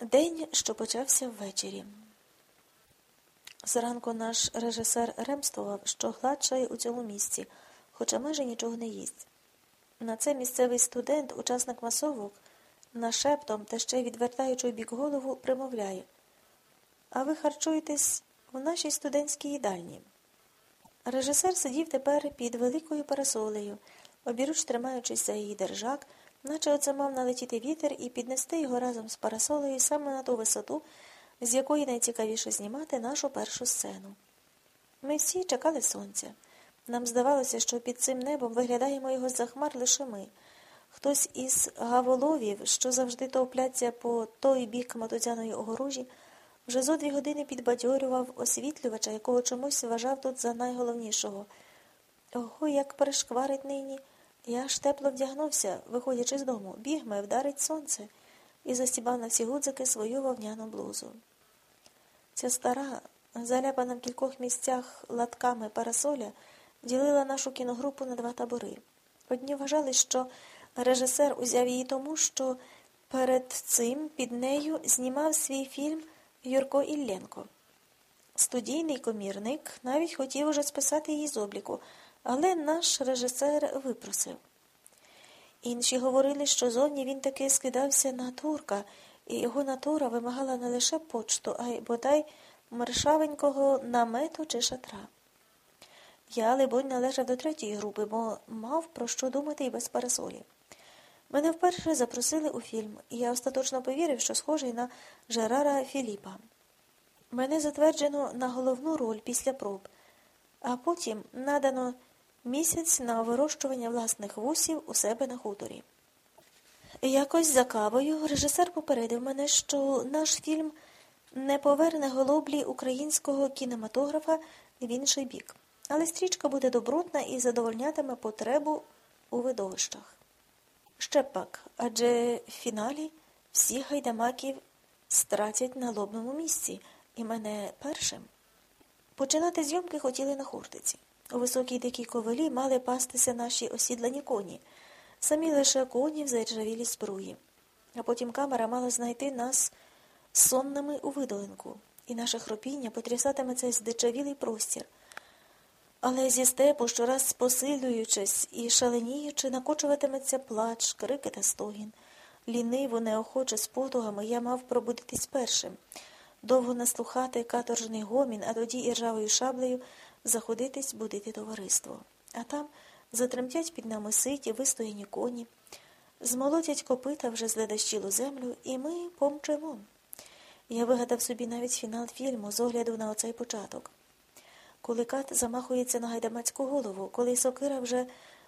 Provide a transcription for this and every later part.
День, що почався ввечері. Зранку наш режисер ремствував, що гладшає у цьому місці, хоча майже нічого не їсть. На це місцевий студент, учасник масовок, нашептом та ще відвертаючи бік голову, примовляє А ви харчуєтесь в нашій студентській їдальні. Режисер сидів тепер під великою парасолею, обіруч тримаючись за її держак, наче оце мав налетіти вітер і піднести його разом з парасолею саме на ту висоту, з якої найцікавіше знімати нашу першу сцену. Ми всі чекали сонця. Нам здавалося, що під цим небом виглядаємо його за хмар лише ми. Хтось із гаволовів, що завжди товпляться по той бік мотузяної огорожі, вже зо дві години підбадьорював освітлювача, якого чомусь вважав тут за найголовнішого. Ого, як перешкварить нині. Я аж тепло вдягнувся, виходячи з дому, бігме, вдарить сонце, і застібав на всі гудзики свою вовняну блузу. Ця стара, заляпана в кількох місцях латками парасоля, ділила нашу кіногрупу на два табори. Одні вважали, що режисер узяв її тому, що перед цим під нею знімав свій фільм Юрко Ілленко. Студійний комірник навіть хотів уже списати її з обліку, але наш режисер випросив. Інші говорили, що зовні він таки скидався на турка, і його натура вимагала не лише почту, а й бодай мершавенького намету чи шатра. Я, либонь, належав до третьої групи, бо мав про що думати і без парасолі. Мене вперше запросили у фільм, і я остаточно повірив, що схожий на Жерара Філіпа. Мене затверджено на головну роль після проб, а потім надано місяць на вирощування власних вусів у себе на хуторі. Якось за кавою режисер попередив мене, що наш фільм не поверне голоблі українського кінематографа в інший бік, але стрічка буде добротна і задовольнятиме потребу у видовищах. Ще пак, адже в фіналі всі гайдамаків стратять на лобному місці, і мене першим. Починати зйомки хотіли на Хортиці. У високій дикій ковалі мали пастися наші осідлені коні, самі лише коні в заіржавілій збруї. А потім камера мала знайти нас сонними у видолинку, і наше хропіння потрясатиме цей здичавілий простір. Але зі степу, щораз посилюючись і шаленіючи, накочуватиметься плач, крики та стогін. Ліниво, неохоче, з потугами я мав пробудитись першим, довго наслухати каторжний гомін, а тоді і ржавою шаблею заходитись будити товариство. А там затремтять під нами ситі, вистояні коні, змолотять копита вже зледащілу землю, і ми помчемо. Я вигадав собі навіть фінал фільму з огляду на оцей початок. Коли кат замахується на гайдамацьку голову, коли сокира вже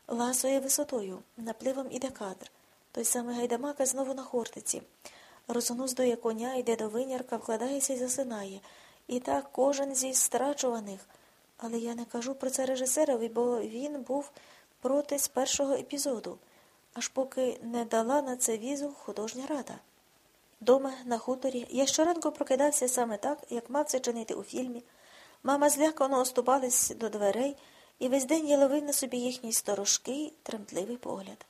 ласує висотою, напливом іде кадр. Той самий гайдамака знову на хортиці. Розонуздує коня, йде до винярка, вкладається і засинає. І так кожен зі страчуваних. Але я не кажу про це режисерові, бо він був проти з першого епізоду, аж поки не дала на це візу художня рада. Дома, на хуторі, я щоранку прокидався саме так, як мав це чинити у фільмі. Мама злякано оступалась до дверей, і весь день я ловив на собі їхній сторожкий, тремтливий погляд.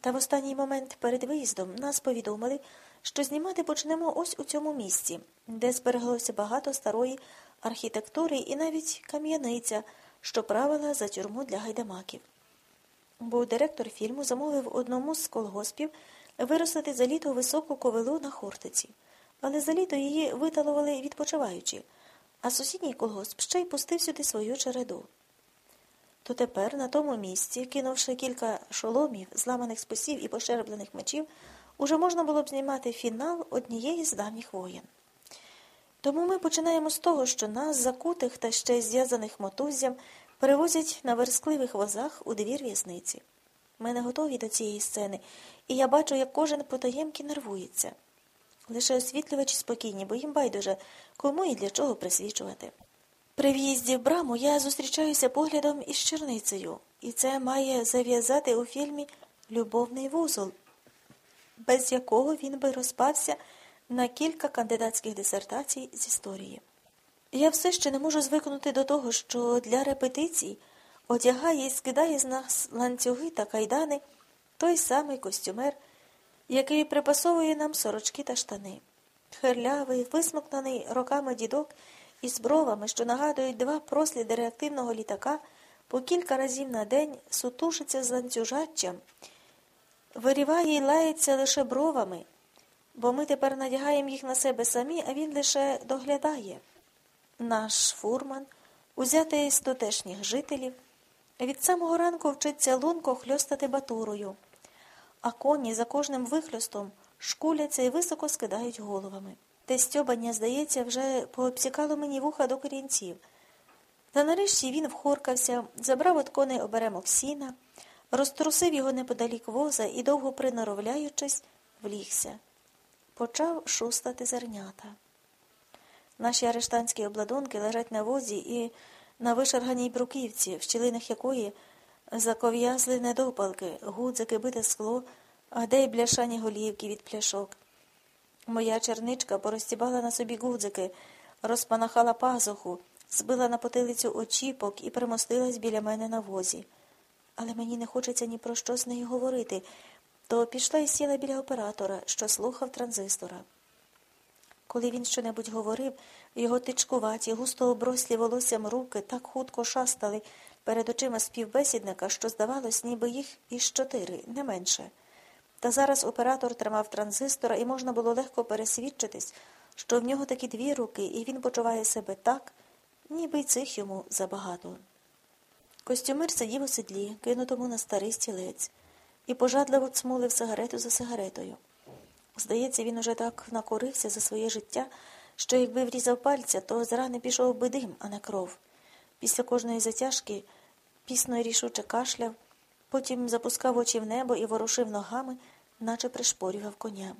Та в останній момент перед виїздом нас повідомили, що знімати почнемо ось у цьому місці, де збереглося багато старої архітектури і навіть кам'яниця, що правила за тюрму для гайдамаків. Бо директор фільму замовив одному з колгоспів виростити за літо високу ковилу на Хортиці, але за літо її виталували відпочиваючи, а сусідній колгосп ще й пустив сюди свою череду. То тепер на тому місці, кинувши кілька шоломів, зламаних списів і пошерблених мечів, уже можна було б знімати фінал однієї з давніх воєн. Тому ми починаємо з того, що нас, закутих та ще зв'язаних мотуззям, перевозять на верскливих возах у двір в'язниці. Ми не готові до цієї сцени, і я бачу, як кожен потаємки нервується. Лише освітлювачі спокійні, бо їм байдуже, кому і для чого присвічувати. При в'їзді в браму я зустрічаюся поглядом із черницею, і це має зав'язати у фільмі Любовний вузол, без якого він би розпався на кілька кандидатських дисертацій з історії. Я все ще не можу звикнути до того, що для репетицій одягає і скидає з нас ланцюги та кайдани той самий костюмер, який припасовує нам сорочки та штани. Херлявий, висмокнений роками дідок із бровами, що нагадують два просліди реактивного літака, по кілька разів на день сутушиться з ланцюжаччям, виріває й лається лише бровами, бо ми тепер надягаємо їх на себе самі, а він лише доглядає. Наш фурман, узятий з тутешніх жителів, від самого ранку вчиться лунко хльостати батурою, а коні за кожним вихльостом шкуляться і високо скидають головами. Те стьобання, здається, вже пообсікало мені вуха до корінців. Та нарешті він вхоркався, забрав от коней оберемок сіна, розтрусив його неподалік воза і, довго приноровляючись, влігся. Почав шустати зернята. Наші арештанські обладунки лежать на возі і на вишарганій бруківці, в щілинах якої заков'язли недопалки, гудзики, бите скло, а де й бляшані голівки від пляшок. Моя черничка порозтібала на собі гудзики, розпанахала пазуху, збила на потилицю очіпок і примостилась біля мене на возі. Але мені не хочеться ні про що з нею говорити, то пішла і сіла біля оператора, що слухав транзистора. Коли він щонебудь говорив, його тичкуваті, густо оброслі волоссям руки так хутко шастали перед очима співбесідника, що, здавалось, ніби їх із чотири, не менше. Та зараз оператор тримав транзистора, і можна було легко пересвідчитись, що в нього такі дві руки, і він почуває себе так, ніби й цих йому забагато. Костюмир сидів у седлі, кинутому на старий стілець, і пожадливо цмулив сигарету за сигаретою. Здається, він уже так накорився за своє життя, що якби врізав пальця, то з рани пішов би дим, а не кров. Після кожної затяжки пісно й рішуче кашляв, потім запускав очі в небо і ворушив ногами, наче пришпорював коня.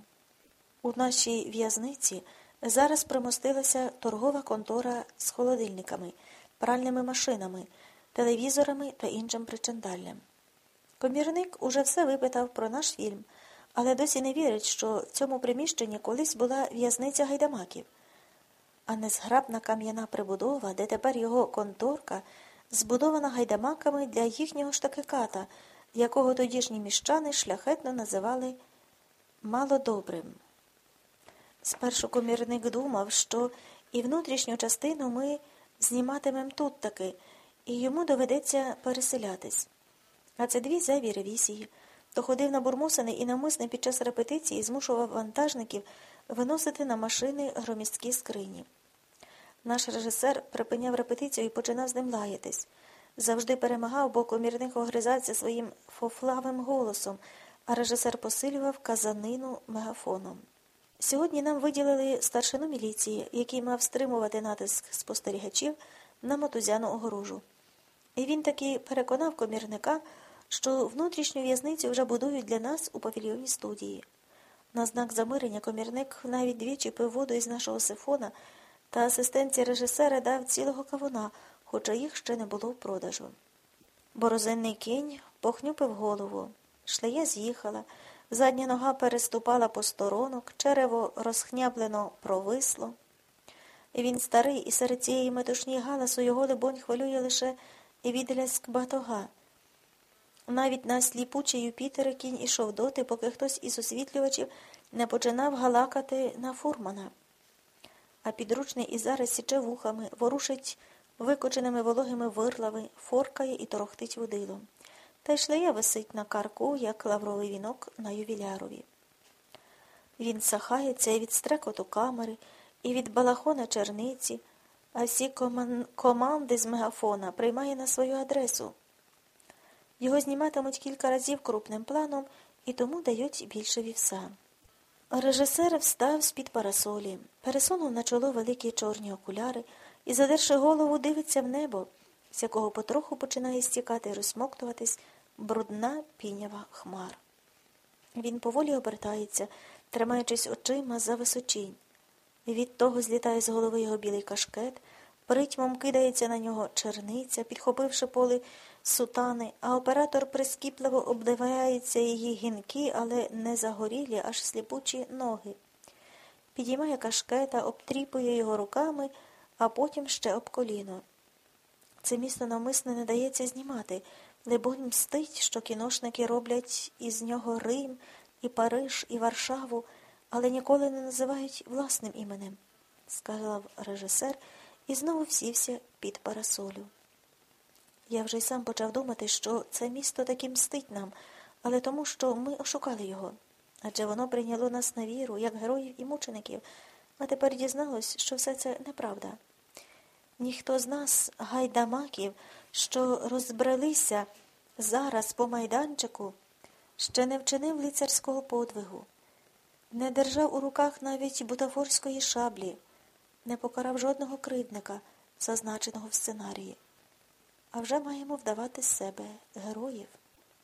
У нашій в'язниці зараз примостилася торгова контора з холодильниками, пральними машинами, телевізорами та іншим причандаллям. Комірник уже все випитав про наш фільм але досі не вірить, що в цьому приміщенні колись була в'язниця гайдамаків, а незграбна кам'яна прибудова, де тепер його конторка, збудована гайдамаками для їхнього штакиката, якого тодішні міщани шляхетно називали малодобрим. Спершу комірник думав, що і внутрішню частину ми зніматимемо тут таки, і йому доведеться переселятись. А це дві зайві ревізії то ходив на бурмосини і навмисне під час репетиції змушував вантажників виносити на машини громісткі скрині. Наш режисер припиняв репетицію і починав з ним лаятись. Завжди перемагав, бо комірник огризався своїм фофлавим голосом, а режисер посилював казанину мегафоном. Сьогодні нам виділили старшину міліції, який мав стримувати натиск спостерігачів на мотузяну огорожу. І він таки переконав комірника що внутрішню в'язницю вже будують для нас у павільйоні студії. На знак замирення комірник навіть двічі пив воду із нашого сифона, та асистенція режисера дав цілого кавуна, хоча їх ще не було в продажу. Борозинний кінь похнюпив голову. Шлея з'їхала, задня нога переступала по сторонок, черево розхняблено провисло. Він старий, і серед цієї метушні галасу його, либонь, хвилює лише відляск батога. Навіть на сліпучий Юпітер кінь ішов доти, поки хтось із освітлювачів не починав галакати на фурмана. А підручний і зараз січе вухами, ворушить викоченими вологими вирлами, форкає і торохтить водилом. Та й шлея висить на карку, як лавровий вінок на ювілярові. Він сахається і від стрекоту камери, і від балахона черниці, а всі команди з мегафона приймає на свою адресу. Його зніматимуть кілька разів крупним планом і тому дають більше вівса. Режисер встав з-під парасолі, пересунув на чоло великі чорні окуляри і, задерши голову, дивиться в небо, з якого потроху починає стікати і розсмоктуватись брудна пінява хмар. Він поволі обертається, тримаючись очима за височінь. Від того злітає з голови його білий кашкет, притьмом кидається на нього черниця, підхопивши поли сутани, а оператор прискіпливо обдивається її гінки, але не загорілі, аж сліпучі ноги. Підіймає кашкета, обтріпує його руками, а потім ще об коліно. Це місто навмисно не дається знімати, либонь мстить, що кіношники роблять із нього Рим, і Париж, і Варшаву, але ніколи не називають власним іменем, сказав режисер і знову сівся під парасолю. Я вже й сам почав думати, що це місто таки мстить нам, але тому, що ми ошукали його. Адже воно прийняло нас на віру, як героїв і мучеників, а тепер дізналось, що все це неправда. Ніхто з нас, гайдамаків, що розбрелися зараз по майданчику, ще не вчинив лицарського подвигу, не держав у руках навіть бутафорської шаблі, не покарав жодного кривдника, зазначеного в сценарії. А вже маємо вдавати себе героїв.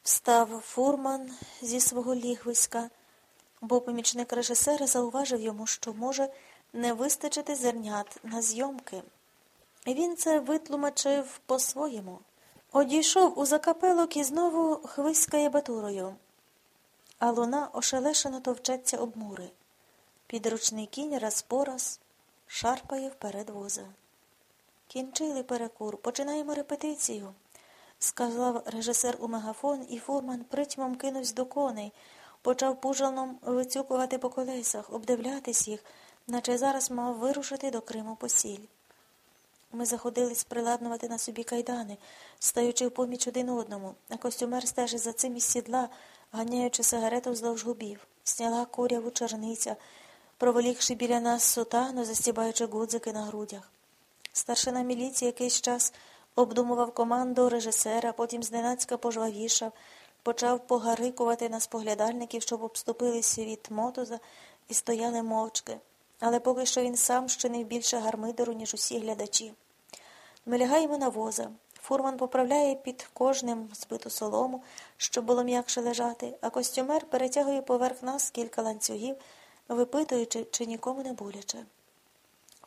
Встав фурман зі свого лігвиська, бо помічник режисера зауважив йому, що може не вистачити зернят на зйомки. Він це витлумачив по-своєму. Одійшов у закапелок і знову хвиськає батурою, а луна ошелешено товчеться об мури. Підручний кінь раз по раз шарпає вперед воза. Кінчили перекур, починаємо репетицію, сказав режисер у мегафон, і фурман притьмом кинувся до коней, почав пужалном вицюкувати по колесах, обдивлятись їх, наче зараз мав вирушити до Криму посіль. Ми заходились приладнувати на собі кайдани, стаючи в поміч один одному, а костюмер стежить за цим із сідла, ганяючи сигарету вздовж губів, сняла куряву черниця, проволікши біля нас сутану, застібаючи гудзики на грудях. Старшина міліції якийсь час обдумував команду режисера, потім зненацька пожвавішав, почав погарикувати на споглядальників, щоб обступилися від мотоза і стояли мовчки. Але поки що він сам щинив більше гармидеру, ніж усі глядачі. Ми лягаємо на воза. Фурман поправляє під кожним збиту солому, щоб було м'якше лежати, а костюмер перетягує поверх нас кілька ланцюгів, випитуючи, чи нікому не боляче.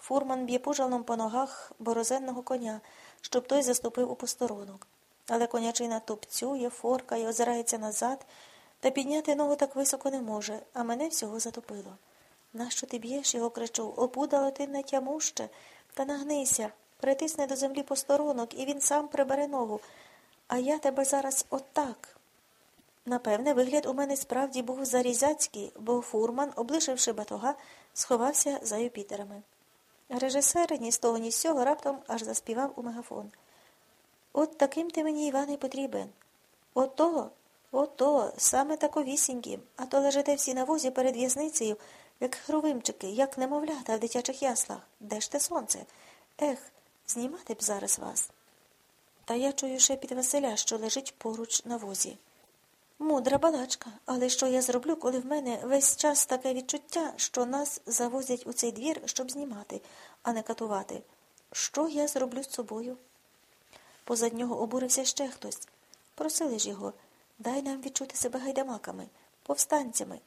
Фурман б'є пужалом по ногах борозенного коня, щоб той заступив у посторонок. Але конячина тупцює, форкає, озирається назад, та підняти ногу так високо не може, а мене всього затопило. Нащо ти б'єш його, кричу, опудало ти не тямуще, та нагнися, притисне до землі посторонок, і він сам прибере ногу. А я тебе зараз отак. Напевне, вигляд у мене справді був зарізяцький, бо фурман, облишивши батога, сховався за Юпітерами. Режисер ні з того, ні з сього раптом аж заспівав у мегафон. От таким ти мені, Іване, потрібен. Ото, ото, саме таковісіньким, а то лежите всі на возі перед в'язницею, як хровимчики, як немовлята в дитячих яслах. Де ж те сонце? Ех, знімати б зараз вас. Та я чую шепіт Василя, що лежить поруч на возі. Мудра балачка, але що я зроблю, коли в мене весь час таке відчуття, що нас завозять у цей двір, щоб знімати, а не катувати? Що я зроблю з собою? Позад нього обурився ще хтось. Просили ж його, дай нам відчути себе гайдамаками, повстанцями.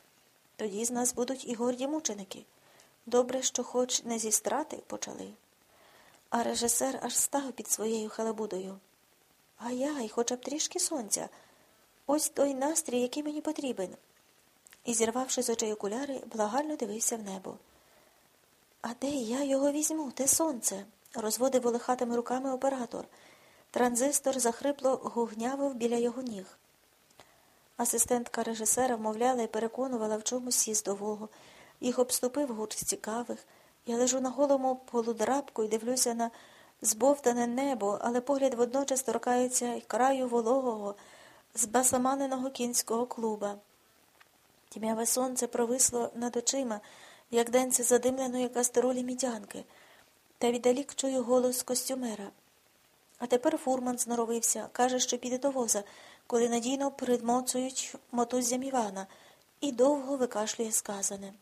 Тоді з нас будуть і горді мученики. Добре, що хоч не зі страти почали. А режисер аж став під своєю халабудою. А я, й хоча б трішки сонця. Ось той настрій, який мені потрібен. І, зірвавши з очей окуляри, благально дивився в небо. А де я його візьму, те сонце? розводив волохатими руками оператор. Транзистор захрипло гугнявив біля його ніг. Асистентка режисера вмовляла і переконувала в чомусь їздового. Їх обступив гурт цікавих. Я лежу на голому полудрабку і дивлюся на збовтане небо, але погляд водночас торкається краю вологого, збасаманеного кінського клуба. Тім'яве сонце провисло над очима, як денце задимленої кастеролі мідянки, та віддалік чую голос костюмера. А тепер фурман зноровився, каже, що піде до воза, коли надійно придмоцують мотуззям Івана, і довго викашлює сказане.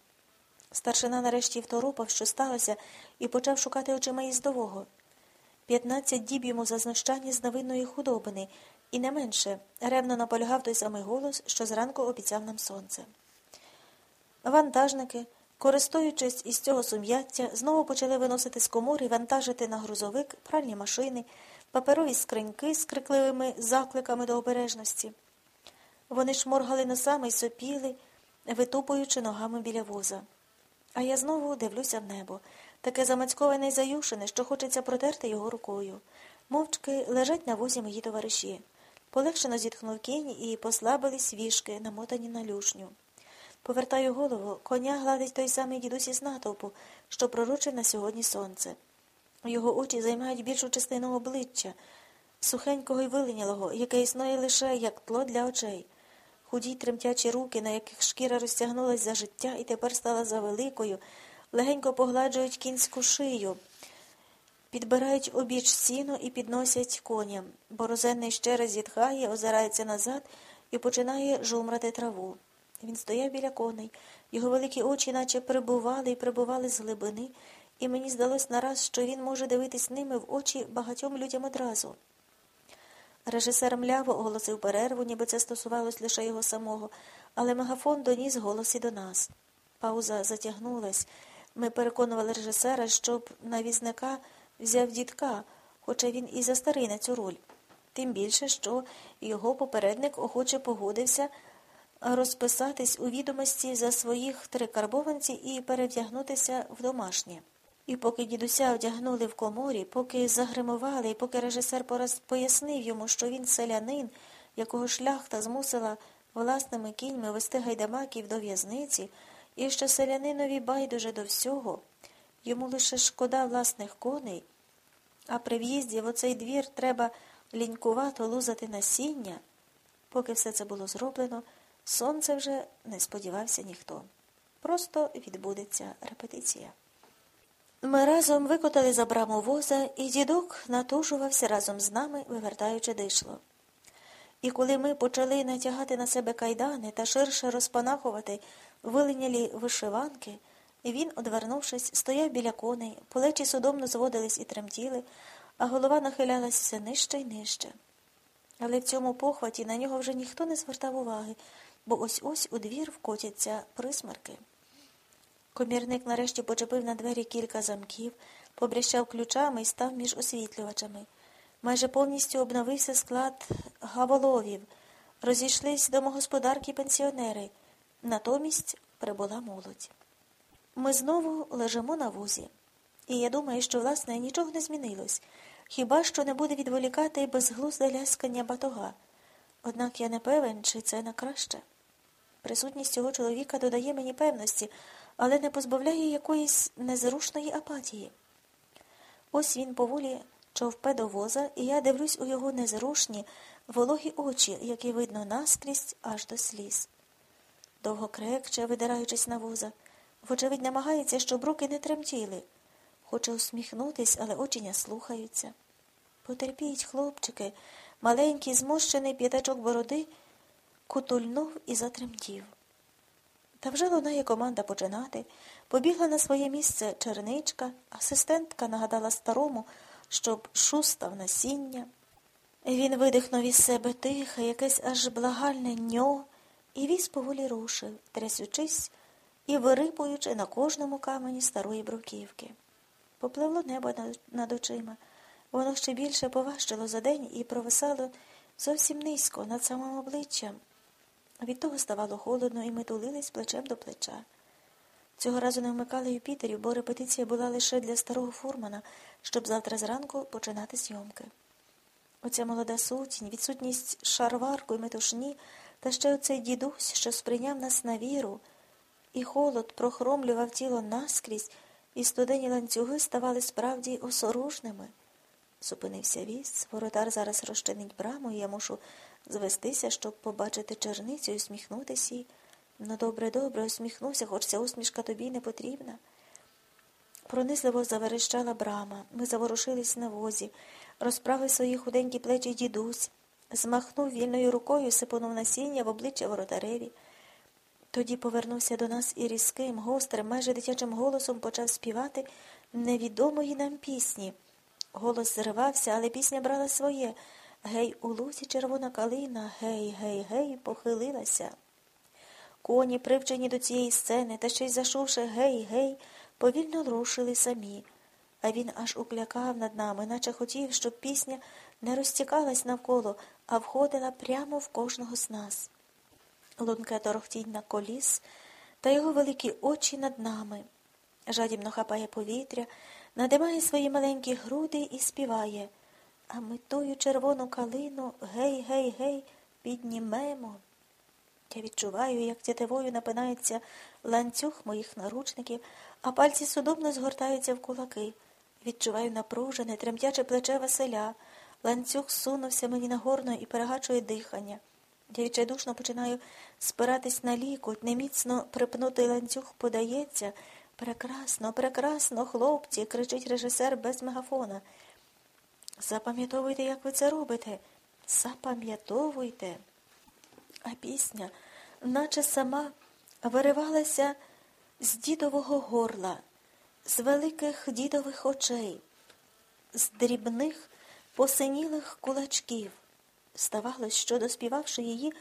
Старшина нарешті второпав, що сталося, і почав шукати очима їздового. П'ятнадцять діб йому за знущання з невинної худобини, і не менше ревно наполягав той самий голос, що зранку обіцяв нам сонце. Вантажники, користуючись із цього сум'яття, знову почали виносити з комори, вантажити на грузовик пральні машини, паперові скриньки з крикливими закликами до обережності. Вони шморгали носами й сопіли, витупуючи ногами біля воза. А я знову дивлюся в небо, таке замацьковане й заюшене, що хочеться протерти його рукою. Мовчки лежать на возі мої товариші. Полегшено зітхнув кінь і послабились вішки, намотані на люшню. Повертаю голову, коня гладить той самий дідусь із натовпу, що пророчив на сьогодні сонце. Його очі займають більшу частину обличчя, сухенького й виленялого, яке існує лише як тло для очей. Худі тремтячі руки, на яких шкіра розтягнулась за життя і тепер стала завеликою, легенько погладжують кінську шию, підбирають обіч сіну і підносять коням. Борозенний ще раз зітхає, озирається назад і починає жумрати траву. Він стояв біля коней, його великі очі наче прибували і прибували з глибини, і мені здалось нараз, що він може дивитись ними в очі багатьом людям одразу. Режисер мляво оголосив перерву, ніби це стосувалось лише його самого, але мегафон доніс голос до нас. Пауза затягнулась. Ми переконували режисера, щоб на візника взяв дідка, хоча він і застарий на цю роль. Тим більше, що його попередник охоче погодився розписатись у відомості за своїх три карбованці і перевдягнутися в домашнє. І поки дідуся одягнули в коморі, поки загримували, і поки режисер пораз пояснив йому, що він селянин, якого шляхта змусила власними кіньми вести гайдамаків до в'язниці, і що селянинові байдуже до всього, йому лише шкода власних коней, а при в'їзді в оцей двір треба лінькувато лузати насіння. Поки все це було зроблено, сонце вже не сподівався ніхто. Просто відбудеться репетиція. Ми разом викотали за браму воза, і дідок натужувався разом з нами, вивертаючи дишло. І коли ми почали натягати на себе кайдани та ширше розпанахувати вилинялі вишиванки, він, одвернувшись, стояв біля коней, плечі судомно зводились і тремтіли, а голова нахилялась все нижче й нижче. Але в цьому похваті на нього вже ніхто не звертав уваги, бо ось ось у двір вкотяться присмерки. Комірник нарешті почепив на двері кілька замків, побріщав ключами і став між освітлювачами. Майже повністю обновився склад гаволовів, розійшлись домогосподарки пенсіонери. Натомість прибула молодь. Ми знову лежимо на вузі. І я думаю, що, власне, нічого не змінилось, хіба що не буде відволікати безглузде ляскання батога. Однак я не певен, чи це на краще. Присутність цього чоловіка додає мені певності але не позбавляє якоїсь незрушної апатії. Ось він поволі човпе до воза, і я дивлюсь у його незрушні, вологі очі, які видно наскрізь аж до сліз. Довго крекче, видираючись на воза, вочевидь, намагається, щоб руки не тремтіли. Хоче усміхнутись, але очі не слухаються. Потерпіть, хлопчики, маленький, змощений п'ятачок бороди, кутульнув і затремтів. Та вже лунає команда починати. Побігла на своє місце черничка, асистентка нагадала старому, щоб шустав насіння. Він видихнув із себе тихе, якесь аж благальне ньо, і віз поволі рушив, трясючись і вирипуючи на кожному камені старої бруківки. Попливло небо над очима. Воно ще більше поважчило за день і провисало зовсім низько над самим обличчям. Від того ставало холодно, і ми тулились плечем до плеча. Цього разу не вмикали Юпітерів, бо репетиція була лише для старого фурмана, щоб завтра зранку починати зйомки. Оця молода сутінь, відсутність шарварку і метушні, та ще оцей дідусь, що сприйняв нас на віру, і холод прохромлював тіло наскрізь, і студені ланцюги ставали справді осоружними. Зупинився віз, воротар зараз розчинить браму, і я мушу звестися, щоб побачити черницю і усміхнутися їй. Ну, добре, добре, усміхнуся, хоч ця усмішка тобі не потрібна. Пронизливо заверещала брама. Ми заворушились на возі, розправив свої худенькі плечі дідусь, змахнув вільною рукою, сипонув насіння в обличчя воротареві. Тоді повернувся до нас і різким, гострим, майже дитячим голосом почав співати невідомої нам пісні. Голос зривався, але пісня брала своє. Гей, у лузі червона калина, гей, гей, гей, похилилася. Коні, привчені до цієї сцени, та ще й зашувши гей, гей, повільно рушили самі, а він аж уклякав над нами, наче хотів, щоб пісня не розтікалась навколо, а входила прямо в кожного з нас. Лунке торохтінь коліс, та його великі очі над нами. Жадібно хапає повітря, надимає свої маленькі груди і співає. А ми тую червону калину гей, гей, гей, піднімемо. Я відчуваю, як тятивою напинається ланцюг моїх наручників, а пальці судомно згортаються в кулаки. Відчуваю напружене, тремтяче плече Василя. Ланцюг сунувся мені на горно і перегачує дихання. Я відчайдушно починаю спиратись на лікоть, неміцно припнутий ланцюг подається. Прекрасно, прекрасно, хлопці, кричить режисер без мегафона. Запам'ятовуйте, як ви це робите. Запам'ятовуйте. А пісня, наче сама, виривалася з дідового горла, з великих дідових очей, з дрібних посинілих кулачків. Здавалось, що, доспівавши її,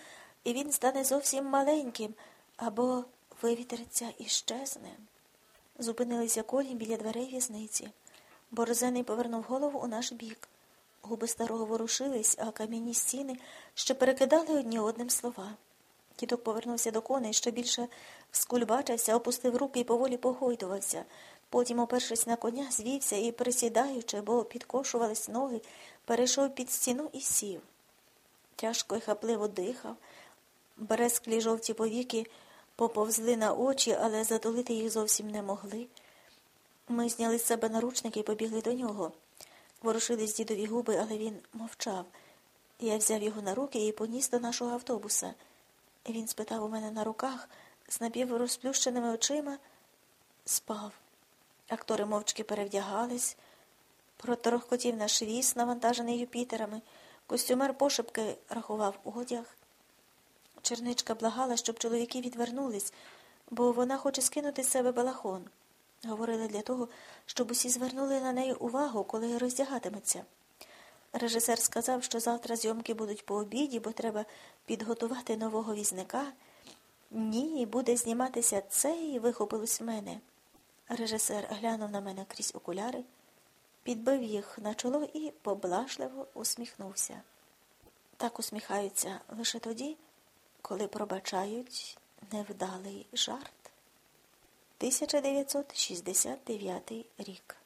і він стане зовсім маленьким або вивітриться і щезне. Зупинилися колі біля дверей в'язниці. Борзений повернув голову у наш бік. Губи старого ворушились, а кам'яні стіни ще перекидали одні одним слова. Дідок повернувся до коней, ще більше вскульбачився, опустив руки і поволі погойдувався. Потім, опершись на коня, звівся і, присідаючи, бо підкошувались ноги, перейшов під стіну і сів. Тяжко і хапливо дихав, березклі жовті повіки поповзли на очі, але затулити їх зовсім не могли. Ми зняли з себе наручники і побігли до нього. Ворушились дідові губи, але він мовчав. Я взяв його на руки і поніс до нашого автобуса. Він спитав у мене на руках з напіврозплющеними очима, спав. Актори мовчки перевдягались, проторохкотів наш віз, навантажений Юпітерами, костюмер пошепки рахував одяг. Черничка благала, щоб чоловіки відвернулись, бо вона хоче скинути з себе балахон. Говорили для того, щоб усі звернули на неї увагу, коли роздягатиметься. Режисер сказав, що завтра зйомки будуть по обіді, бо треба підготувати нового візника. Ні, буде зніматися це і вихопилось в мене. Режисер глянув на мене крізь окуляри, підбив їх на чоло і поблажливо усміхнувся. Так усміхаються лише тоді, коли пробачають невдалий жарт. 1969 рік